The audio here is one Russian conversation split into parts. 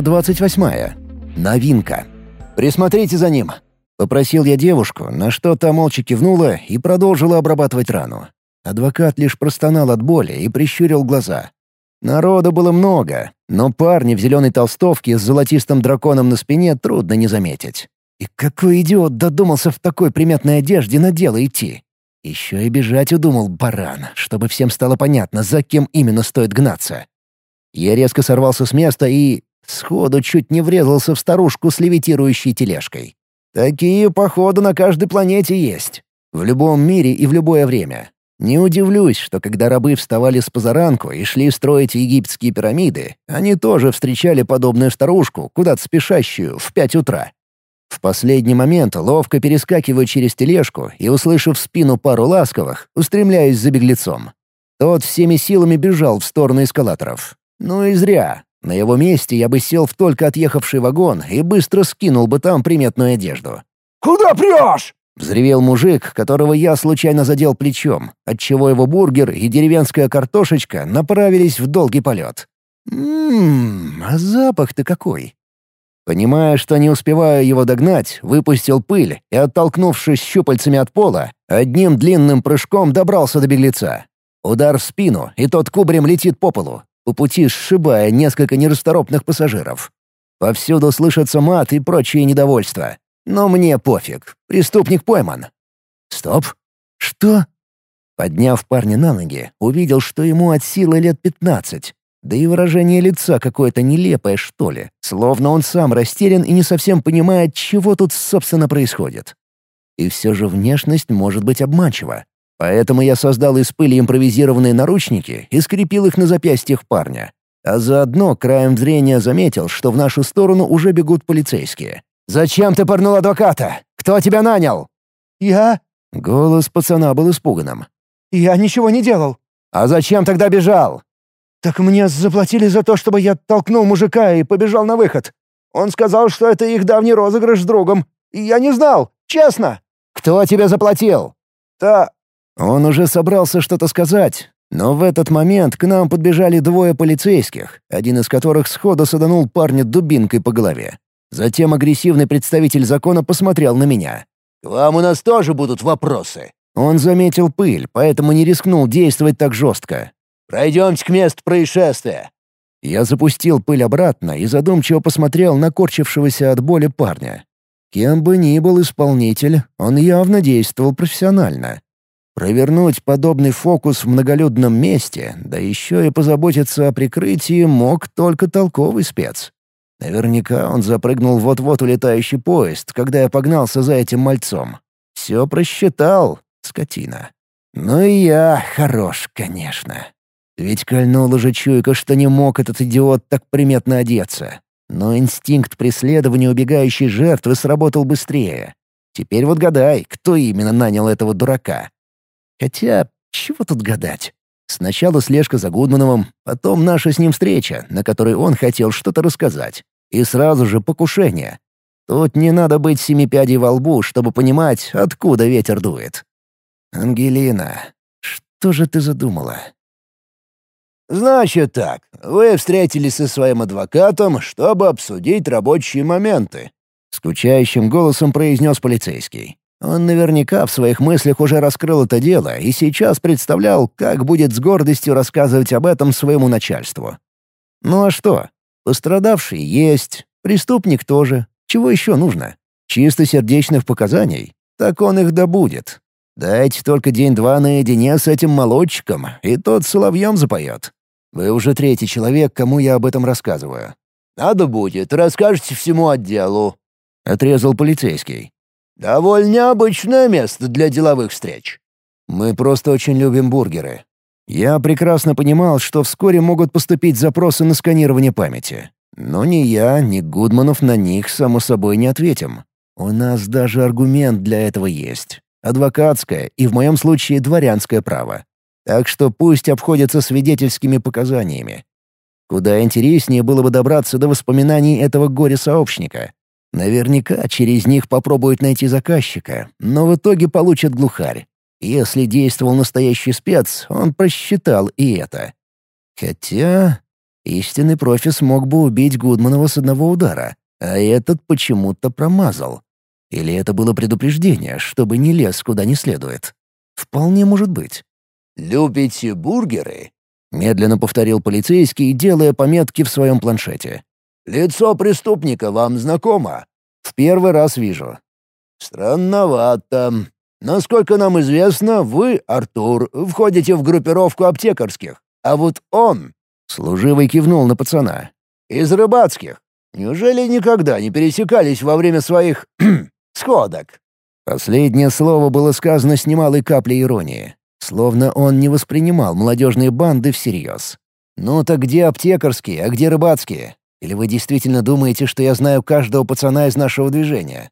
Глава 28. Новинка. «Присмотрите за ним!» Попросил я девушку, на что та молча кивнула и продолжила обрабатывать рану. Адвокат лишь простонал от боли и прищурил глаза. Народу было много, но парня в зеленой толстовке с золотистым драконом на спине трудно не заметить. И какой идиот додумался в такой приметной одежде на дело идти? Еще и бежать удумал баран, чтобы всем стало понятно, за кем именно стоит гнаться. Я резко сорвался с места и... сходу чуть не врезался в старушку с левитирующей тележкой. Такие, походу, на каждой планете есть. В любом мире и в любое время. Не удивлюсь, что когда рабы вставали с позаранку и шли строить египетские пирамиды, они тоже встречали подобную старушку, куда-то спешащую, в пять утра. В последний момент ловко перескакиваю через тележку и, услышав спину пару ласковых, устремляюсь за беглецом. Тот всеми силами бежал в сторону эскалаторов. Ну и зря. На его месте я бы сел в только отъехавший вагон и быстро скинул бы там приметную одежду. «Куда прешь?» — взревел мужик, которого я случайно задел плечом, отчего его бургер и деревенская картошечка направились в долгий полет. «Ммм, а запах-то какой!» Понимая, что не успеваю его догнать, выпустил пыль и, оттолкнувшись щупальцами от пола, одним длинным прыжком добрался до беглеца. Удар в спину, и тот кубрем летит по полу, по пути сшибая несколько нерасторопных пассажиров. Повсюду слышатся мат и прочие недовольства. Но мне пофиг, преступник пойман. Стоп. Что? Подняв парня на ноги, увидел, что ему от силы лет пятнадцать. Да и выражение лица какое-то нелепое, что ли. Словно он сам растерян и не совсем понимает, чего тут, собственно, происходит. И все же внешность может быть обманчива. Поэтому я создал из пыли импровизированные наручники и скрепил их на запястьях парня. А заодно краем зрения заметил, что в нашу сторону уже бегут полицейские. «Зачем ты пырнул адвоката? Кто тебя нанял?» «Я...» Голос пацана был испуганным. «Я ничего не делал». «А зачем тогда бежал?» «Так мне заплатили за то, чтобы я толкнул мужика и побежал на выход. Он сказал, что это их давний розыгрыш с другом. Я не знал, честно». «Кто тебе заплатил?» «Та... Он уже собрался что-то сказать, но в этот момент к нам подбежали двое полицейских, один из которых сходу саданул парня дубинкой по голове. Затем агрессивный представитель закона посмотрел на меня. «К вам у нас тоже будут вопросы». Он заметил пыль, поэтому не рискнул действовать так жестко. «Пройдемте к месту происшествия». Я запустил пыль обратно и задумчиво посмотрел на корчившегося от боли парня. Кем бы ни был исполнитель, он явно действовал профессионально. Провернуть подобный фокус в многолюдном месте, да еще и позаботиться о прикрытии мог только толковый спец. Наверняка он запрыгнул вот-вот улетающий поезд, когда я погнался за этим мальцом. Все просчитал, скотина. Ну и я хорош, конечно. Ведь кольнула же чуйка, что не мог этот идиот так приметно одеться. Но инстинкт преследования убегающей жертвы сработал быстрее. Теперь вот гадай, кто именно нанял этого дурака. Хотя, чего тут гадать? Сначала слежка за Гудмановым, потом наша с ним встреча, на которой он хотел что-то рассказать. И сразу же покушение. Тут не надо быть семи пядей во лбу, чтобы понимать, откуда ветер дует. «Ангелина, что же ты задумала?» «Значит так, вы встретились со своим адвокатом, чтобы обсудить рабочие моменты», — скучающим голосом произнес полицейский. Он наверняка в своих мыслях уже раскрыл это дело и сейчас представлял, как будет с гордостью рассказывать об этом своему начальству. Ну а что? Пострадавший есть, преступник тоже. Чего еще нужно? Чисто сердечных показаний? Так он их добудет. Дайте только день-два наедине с этим молодчиком, и тот соловьем запоет. Вы уже третий человек, кому я об этом рассказываю. «Надо будет, расскажете всему отделу», — отрезал полицейский. «Довольно необычное место для деловых встреч». «Мы просто очень любим бургеры». Я прекрасно понимал, что вскоре могут поступить запросы на сканирование памяти. Но ни я, ни Гудманов на них, само собой, не ответим. У нас даже аргумент для этого есть. Адвокатское и, в моем случае, дворянское право. Так что пусть обходятся свидетельскими показаниями. Куда интереснее было бы добраться до воспоминаний этого горе-сообщника. Наверняка через них попробуют найти заказчика, но в итоге получат глухарь. Если действовал настоящий спец, он просчитал и это. Хотя... Истинный профи смог бы убить Гудманова с одного удара, а этот почему-то промазал. Или это было предупреждение, чтобы не лез куда не следует? Вполне может быть. «Любите бургеры?» — медленно повторил полицейский, делая пометки в своем планшете. «Лицо преступника вам знакомо?» «В первый раз вижу». «Странновато. Насколько нам известно, вы, Артур, входите в группировку аптекарских, а вот он...» Служивый кивнул на пацана. «Из рыбацких. Неужели никогда не пересекались во время своих... сходок?» Последнее слово было сказано с немалой каплей иронии. Словно он не воспринимал молодежные банды всерьез. «Ну так где аптекарские, а где рыбацкие? Или вы действительно думаете, что я знаю каждого пацана из нашего движения?»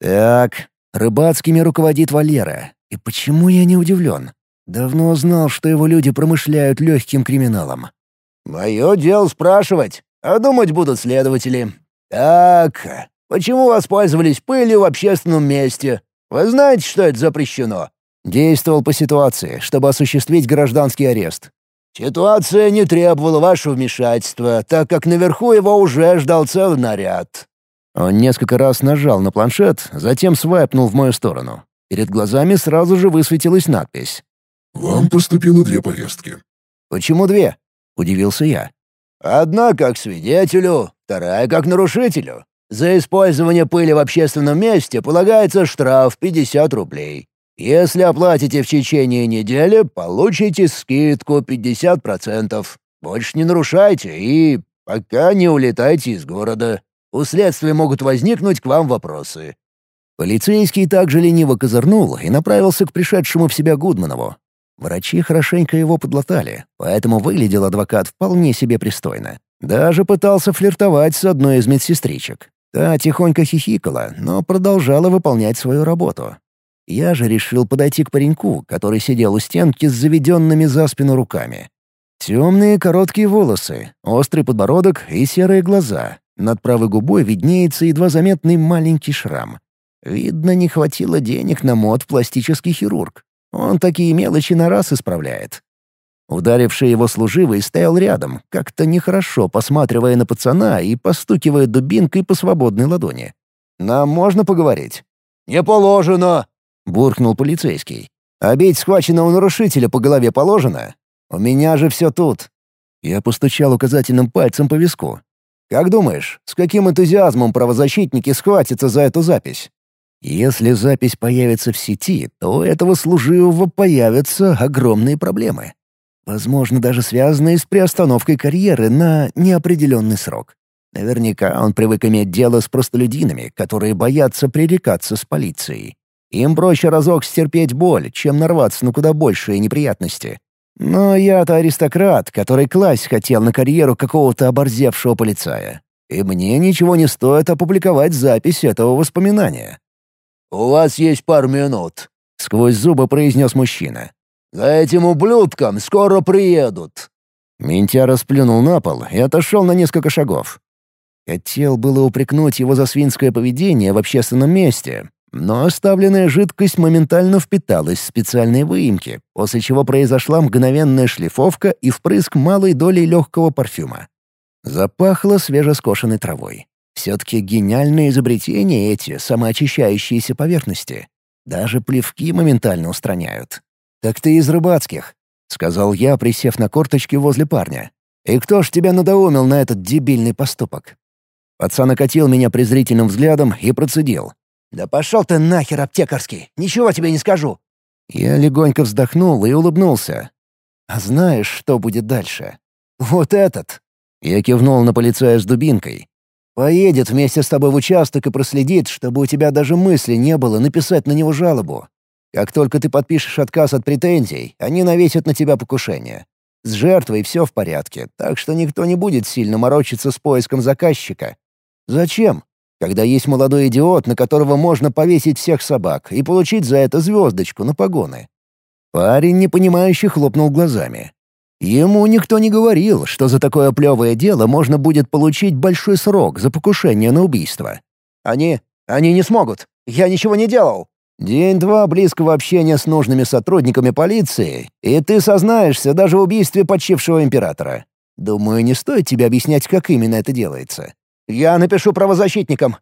«Так, рыбацкими руководит Валера. И почему я не удивлен? Давно знал, что его люди промышляют легким криминалом». «Мое дело спрашивать, а думать будут следователи. Так, почему воспользовались пылью в общественном месте? Вы знаете, что это запрещено?» Действовал по ситуации, чтобы осуществить гражданский арест. Ситуация не требовала вашего вмешательства, так как наверху его уже ждал целый наряд. Он несколько раз нажал на планшет, затем свайпнул в мою сторону. Перед глазами сразу же высветилась надпись. «Вам поступило две повестки». «Почему две?» — удивился я. «Одна как свидетелю, вторая как нарушителю. За использование пыли в общественном месте полагается штраф 50 рублей. Если оплатите в течение недели, получите скидку 50%. Больше не нарушайте и пока не улетайте из города. У следствия могут возникнуть к вам вопросы». Полицейский также лениво козырнул и направился к пришедшему в себя Гудманову. Врачи хорошенько его подлатали, поэтому выглядел адвокат вполне себе пристойно. Даже пытался флиртовать с одной из медсестричек. Та тихонько хихикала, но продолжала выполнять свою работу. Я же решил подойти к пареньку, который сидел у стенки с заведенными за спину руками. Темные короткие волосы, острый подбородок и серые глаза. Над правой губой виднеется едва заметный маленький шрам. Видно, не хватило денег на мод пластический хирург. Он такие мелочи на раз исправляет. Ударивший его служивый стоял рядом, как-то нехорошо посматривая на пацана и постукивая дубинкой по свободной ладони. «Нам можно поговорить?» «Не положено!» — буркнул полицейский. «А бить схваченного нарушителя по голове положено? У меня же все тут». Я постучал указательным пальцем по виску. «Как думаешь, с каким энтузиазмом правозащитники схватятся за эту запись?» Если запись появится в сети, то у этого служивого появятся огромные проблемы. Возможно, даже связанные с приостановкой карьеры на неопределенный срок. Наверняка он привык иметь дело с простолюдинами, которые боятся пререкаться с полицией. Им проще разок стерпеть боль, чем нарваться на куда большие неприятности. Но я-то аристократ, который класть хотел на карьеру какого-то оборзевшего полицая. И мне ничего не стоит опубликовать запись этого воспоминания. «У вас есть пару минут», — сквозь зубы произнес мужчина. «За этим ублюдком скоро приедут». Ментя расплюнул на пол и отошел на несколько шагов. Хотел было упрекнуть его за свинское поведение в общественном месте, но оставленная жидкость моментально впиталась в специальные выемки, после чего произошла мгновенная шлифовка и впрыск малой долей легкого парфюма. Запахло свежескошенной травой. Все-таки гениальное изобретение эти самоочищающиеся поверхности. Даже плевки моментально устраняют. «Так ты из рыбацких», — сказал я, присев на корточки возле парня. «И кто ж тебя надоумил на этот дебильный поступок?» Пацан окатил меня презрительным взглядом и процедил. «Да пошел ты нахер, аптекарский! Ничего тебе не скажу!» Я легонько вздохнул и улыбнулся. «А знаешь, что будет дальше? Вот этот!» Я кивнул на полицая с дубинкой. «Поедет вместе с тобой в участок и проследит, чтобы у тебя даже мысли не было написать на него жалобу. Как только ты подпишешь отказ от претензий, они навесят на тебя покушение. С жертвой все в порядке, так что никто не будет сильно морочиться с поиском заказчика. Зачем? Когда есть молодой идиот, на которого можно повесить всех собак и получить за это звездочку на погоны. Парень, непонимающе, хлопнул глазами. Ему никто не говорил, что за такое плевое дело можно будет получить большой срок за покушение на убийство. «Они... они не смогут. Я ничего не делал». День-два близкого общения с нужными сотрудниками полиции, и ты сознаешься даже в убийстве почившего императора. Думаю, не стоит тебе объяснять, как именно это делается. Я напишу правозащитникам».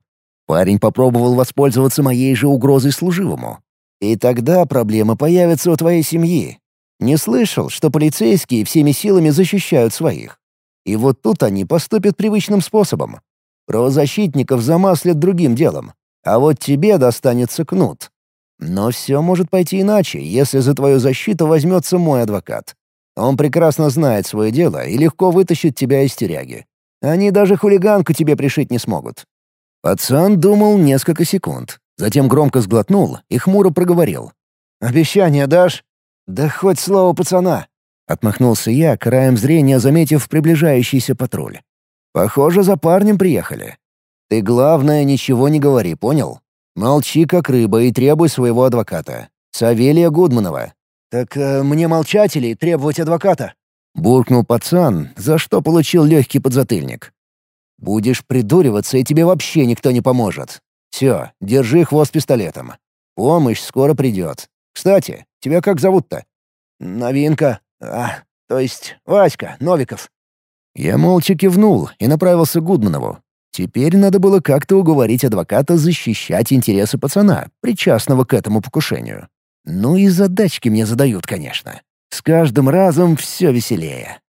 Парень попробовал воспользоваться моей же угрозой служивому. И тогда проблема появится у твоей семьи. Не слышал, что полицейские всеми силами защищают своих. И вот тут они поступят привычным способом. Правозащитников замаслят другим делом. А вот тебе достанется кнут. Но все может пойти иначе, если за твою защиту возьмется мой адвокат. Он прекрасно знает свое дело и легко вытащит тебя из тюряги. Они даже хулиганку тебе пришить не смогут». Пацан думал несколько секунд, затем громко сглотнул и хмуро проговорил. «Обещание дашь?» «Да хоть слово пацана!» — отмахнулся я, краем зрения заметив приближающийся патруль. «Похоже, за парнем приехали. Ты, главное, ничего не говори, понял? Молчи, как рыба, и требуй своего адвоката. Савелия Гудманова». «Так э, мне молчать или требовать адвоката?» — буркнул пацан, за что получил легкий подзатыльник. «Будешь придуриваться, и тебе вообще никто не поможет. Все, держи хвост пистолетом. Помощь скоро придет. Кстати, тебя как зовут-то?» «Новинка. А, то есть Васька, Новиков». Я молча кивнул и направился к Гудманову. Теперь надо было как-то уговорить адвоката защищать интересы пацана, причастного к этому покушению. Ну и задачки мне задают, конечно. С каждым разом все веселее.